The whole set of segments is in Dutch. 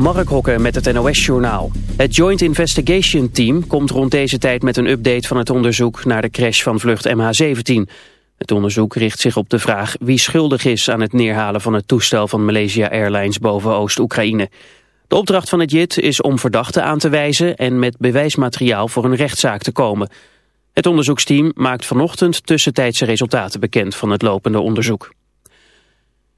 Mark Hokken met het NOS-journaal. Het Joint Investigation Team komt rond deze tijd met een update van het onderzoek naar de crash van vlucht MH17. Het onderzoek richt zich op de vraag wie schuldig is aan het neerhalen van het toestel van Malaysia Airlines boven Oost-Oekraïne. De opdracht van het JIT is om verdachten aan te wijzen en met bewijsmateriaal voor een rechtszaak te komen. Het onderzoeksteam maakt vanochtend tussentijdse resultaten bekend van het lopende onderzoek.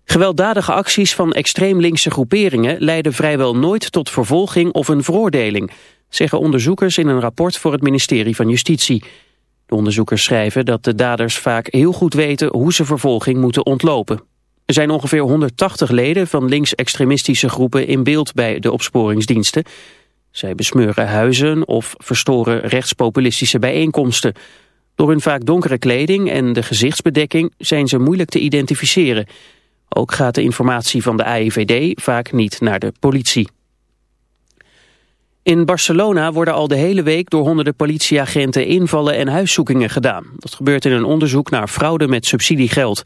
Gewelddadige acties van extreem linkse groeperingen leiden vrijwel nooit tot vervolging of een veroordeling, zeggen onderzoekers in een rapport voor het ministerie van Justitie. De onderzoekers schrijven dat de daders vaak heel goed weten hoe ze vervolging moeten ontlopen. Er zijn ongeveer 180 leden van linksextremistische groepen in beeld bij de opsporingsdiensten. Zij besmeuren huizen of verstoren rechtspopulistische bijeenkomsten. Door hun vaak donkere kleding en de gezichtsbedekking zijn ze moeilijk te identificeren. Ook gaat de informatie van de AIVD vaak niet naar de politie. In Barcelona worden al de hele week door honderden politieagenten invallen en huiszoekingen gedaan. Dat gebeurt in een onderzoek naar fraude met subsidiegeld.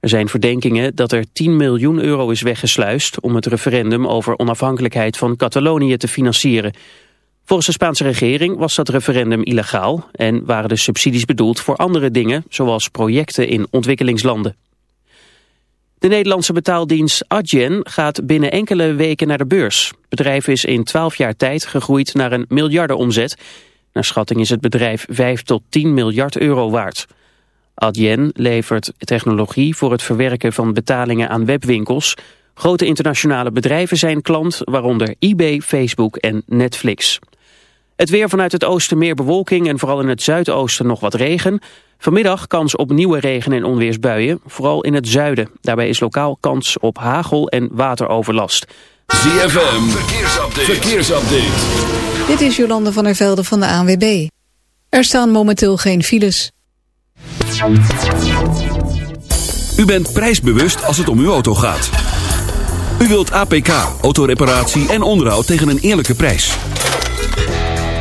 Er zijn verdenkingen dat er 10 miljoen euro is weggesluist om het referendum over onafhankelijkheid van Catalonië te financieren. Volgens de Spaanse regering was dat referendum illegaal en waren de subsidies bedoeld voor andere dingen, zoals projecten in ontwikkelingslanden. De Nederlandse betaaldienst Adyen gaat binnen enkele weken naar de beurs. Het bedrijf is in 12 jaar tijd gegroeid naar een miljardenomzet. Naar schatting is het bedrijf 5 tot 10 miljard euro waard. Adyen levert technologie voor het verwerken van betalingen aan webwinkels. Grote internationale bedrijven zijn klant, waaronder eBay, Facebook en Netflix. Het weer vanuit het oosten meer bewolking en vooral in het zuidoosten nog wat regen. Vanmiddag kans op nieuwe regen- en onweersbuien, vooral in het zuiden. Daarbij is lokaal kans op hagel en wateroverlast. ZFM, verkeersupdate. verkeersupdate. Dit is Jolande van der Velde van de ANWB. Er staan momenteel geen files. U bent prijsbewust als het om uw auto gaat. U wilt APK, autoreparatie en onderhoud tegen een eerlijke prijs.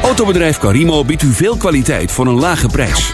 Autobedrijf Carimo biedt u veel kwaliteit voor een lage prijs.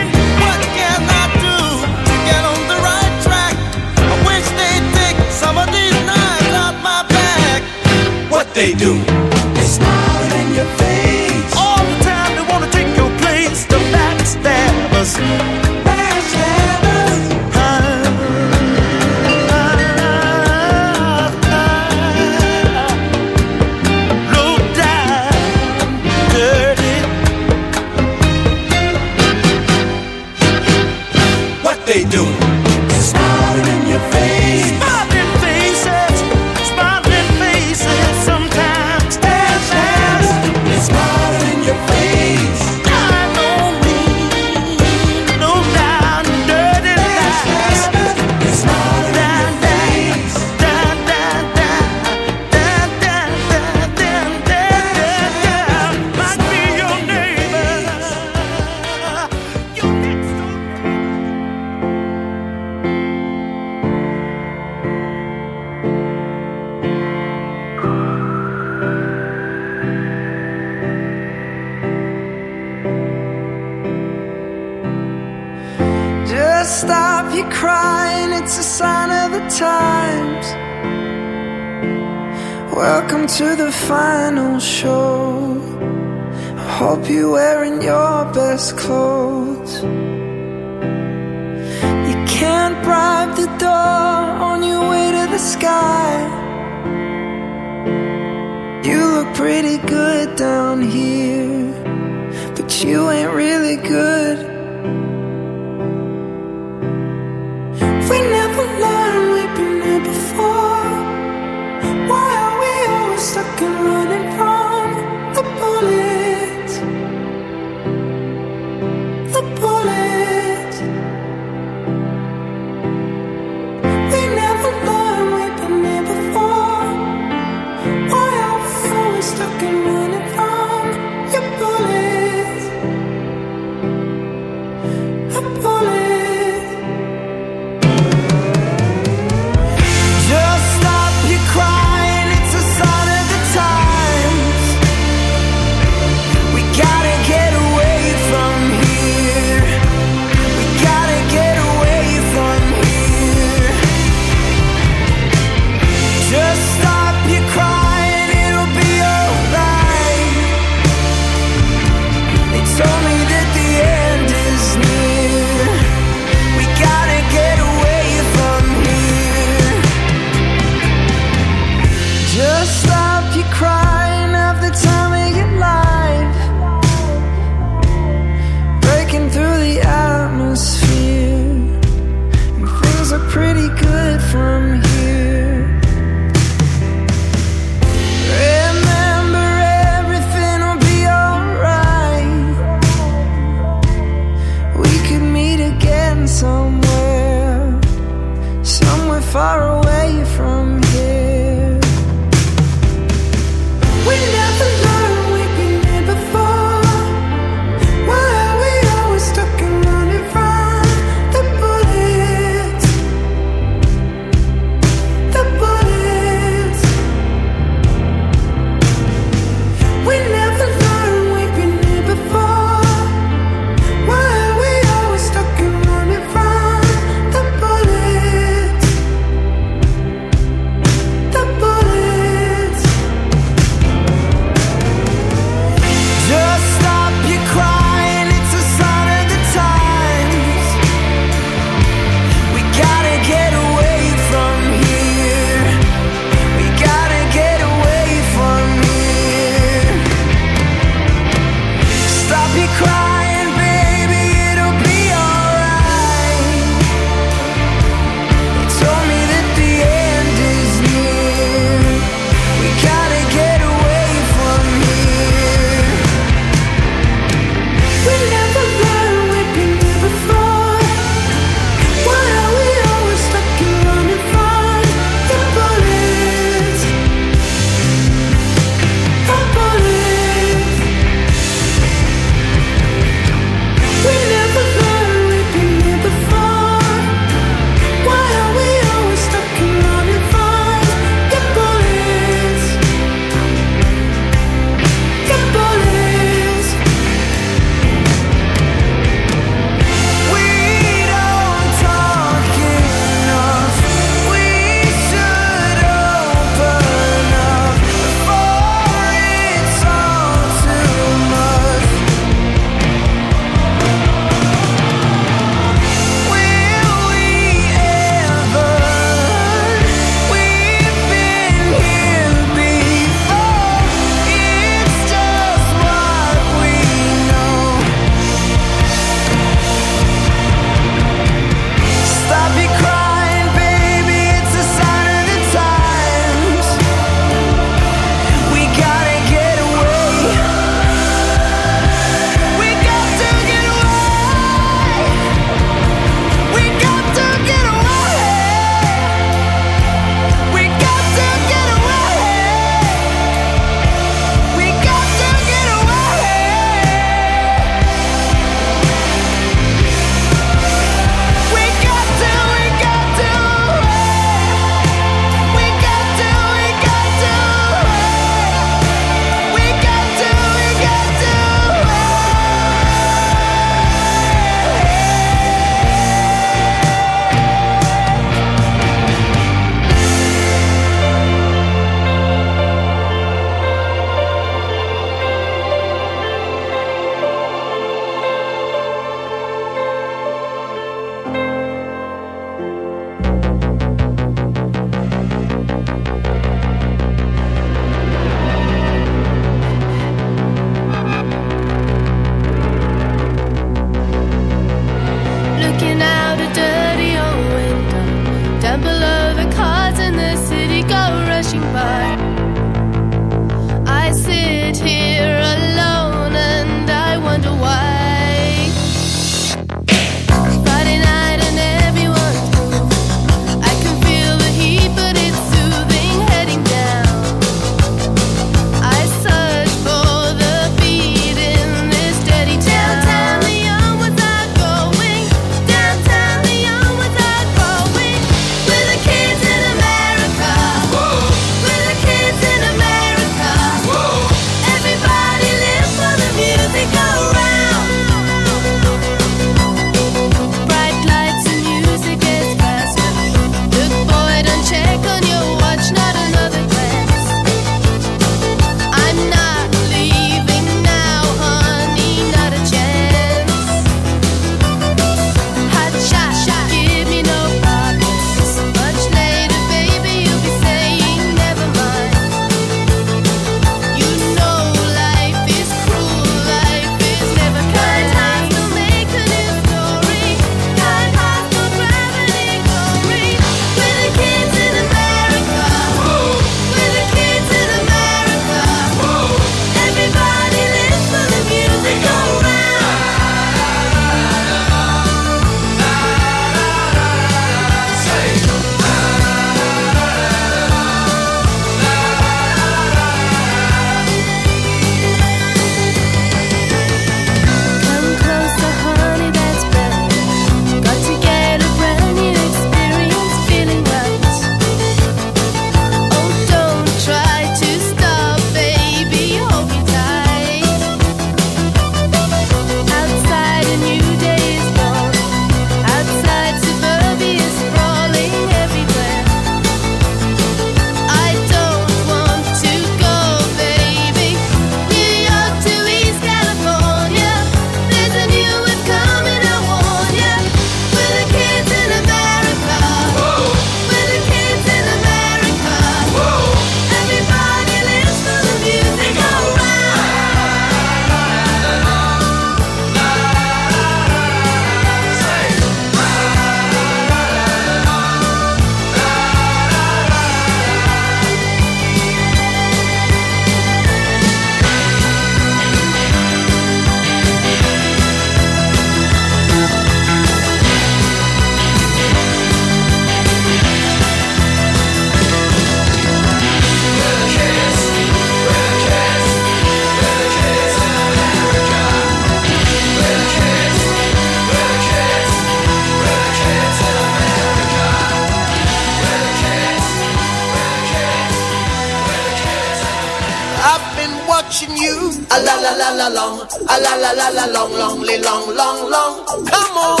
la la la long, la la la la long, long, long, long, long, come on,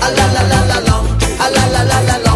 a la la la la long, la la la la long.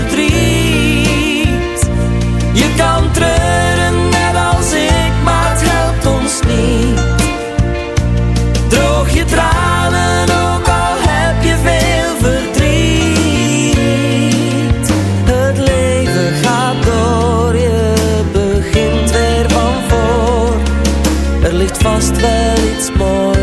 verdriet. Je kan treuren net als ik, maar het helpt ons niet. Droog je tranen, ook al heb je veel verdriet. Het leven gaat door, je begint weer van voor. Er ligt vast wel iets moois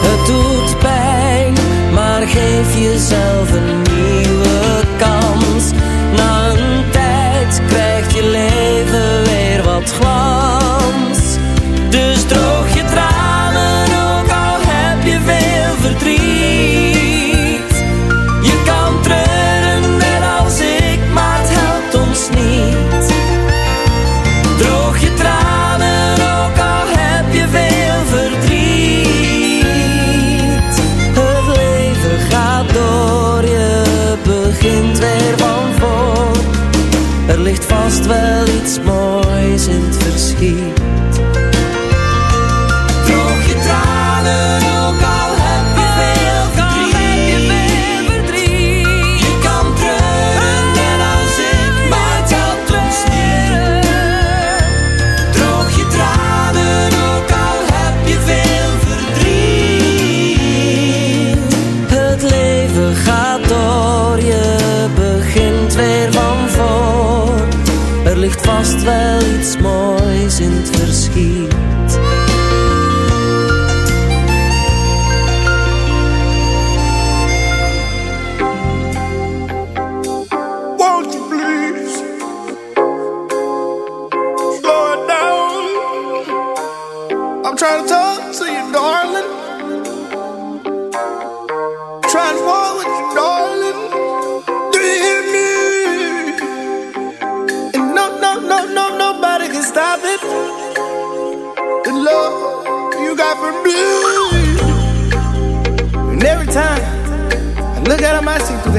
het doet pijn, maar geef jezelf een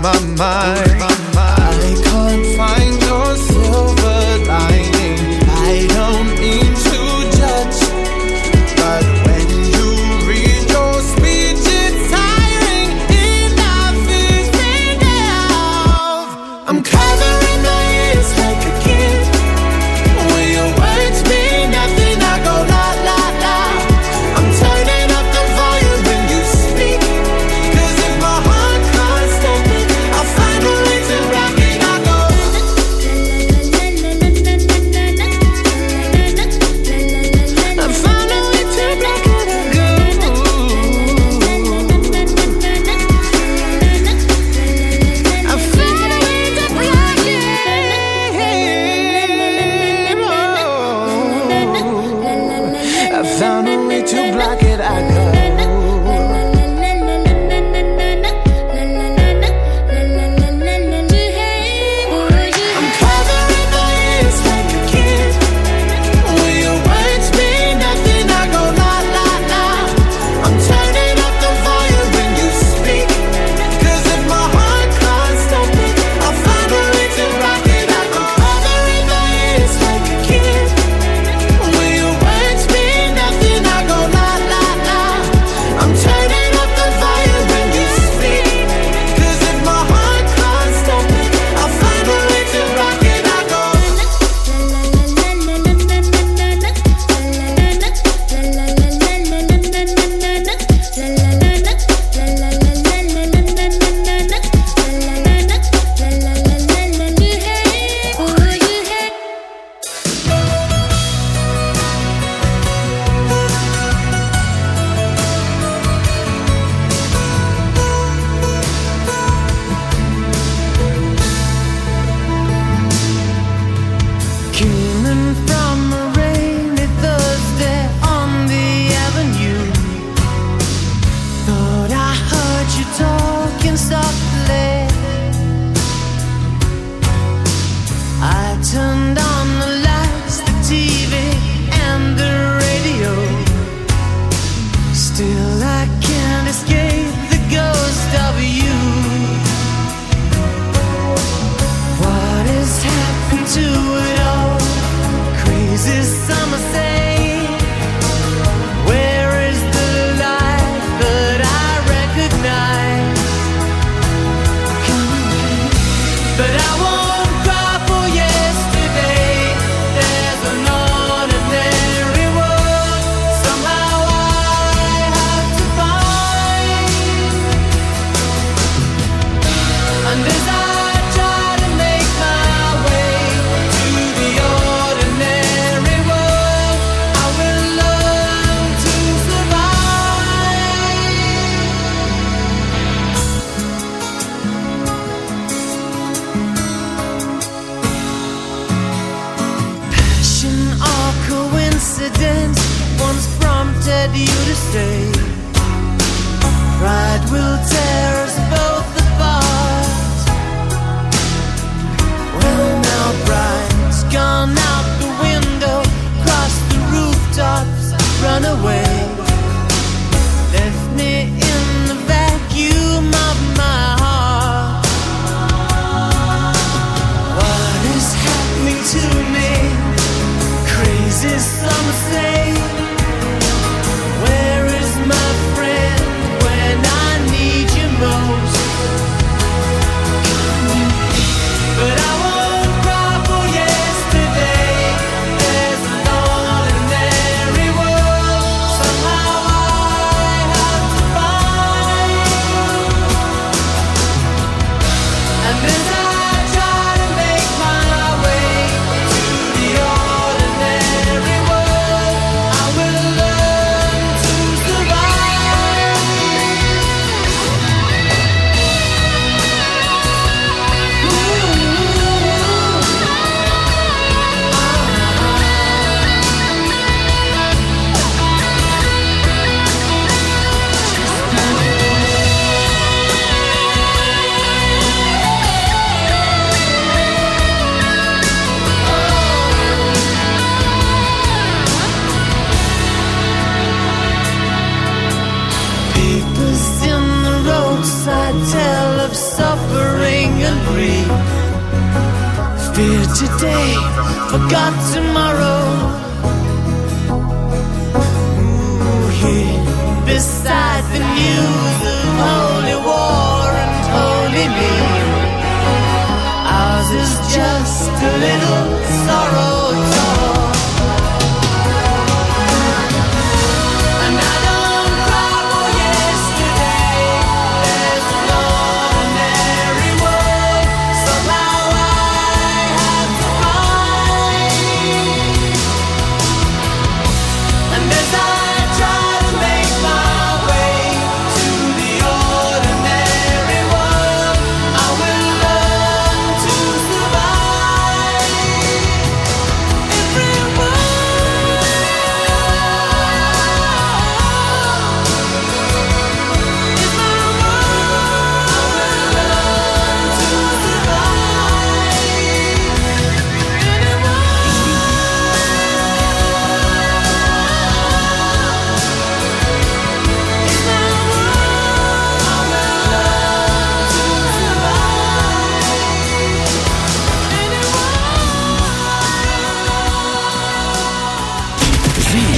my mind.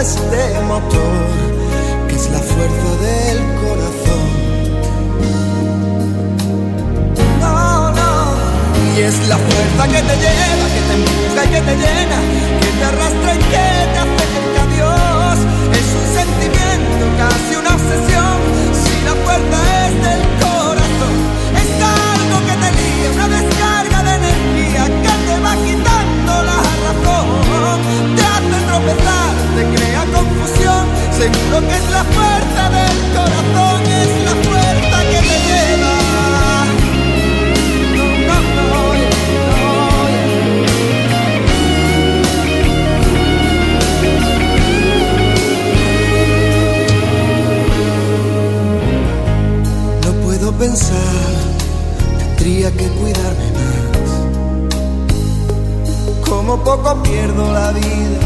este motor que es la fuerza del corazón. No, no, y es la fuerza que te lleva, que te empuja y que te llena, que te arrastra y que te acerca a Dios. Es un sentimiento, casi una obsesión, si la fuerza es del corazón. Es algo que te lía, una descarga de energía que te va quitando la razón. Te hace tropezar te crea confusión. Seguro que es la puerta del corazón, es la puerta que te lleva. No puedo pensar, tendría que cuidarme más. Como poco pierdo la vida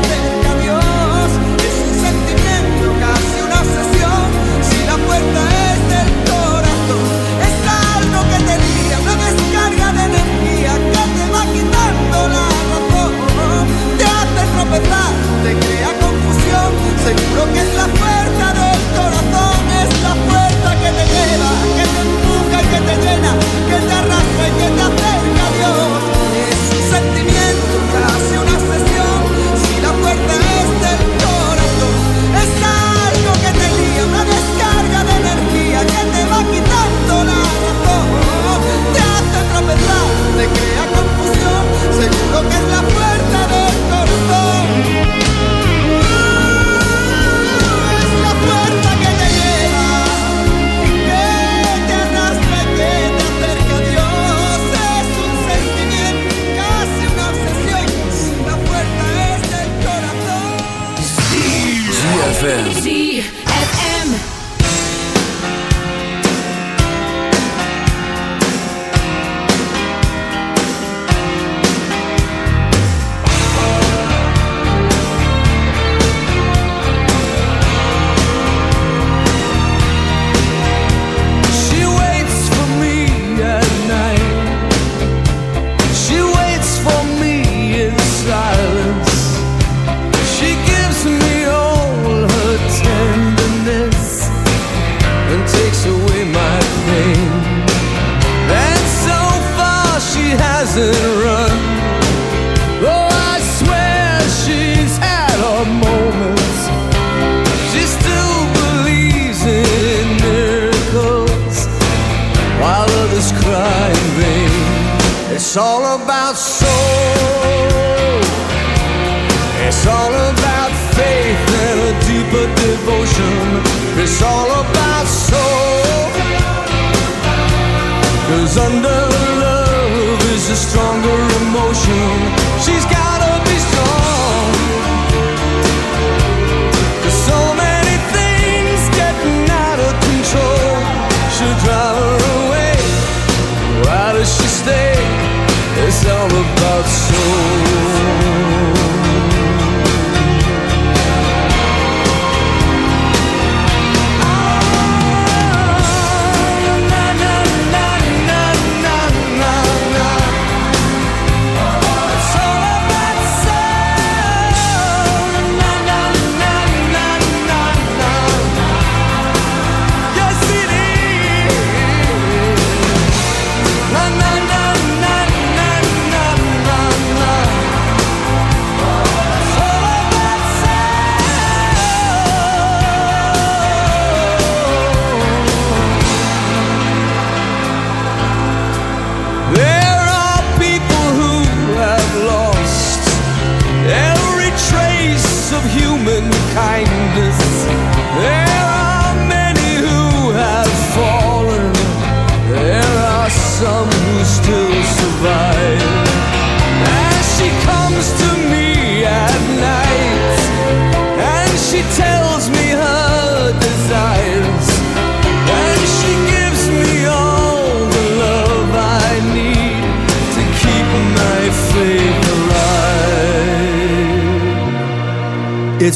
te crea confusión, seguro que es la so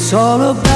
It's all about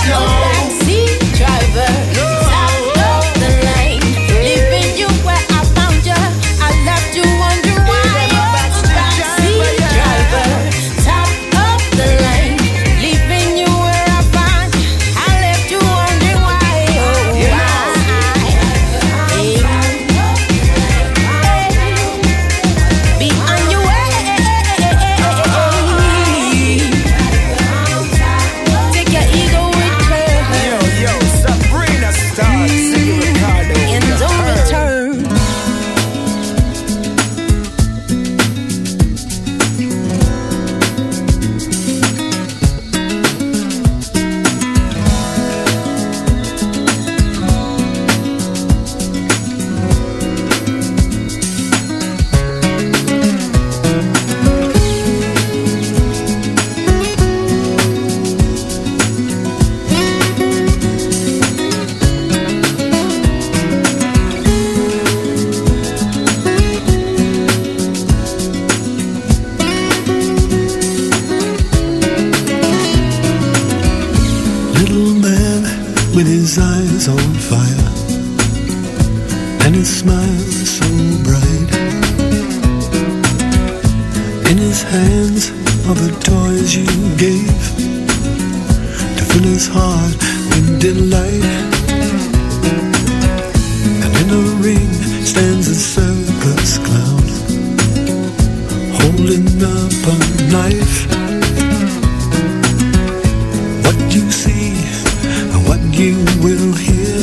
you will hear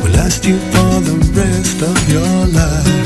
will last you for the rest of your life.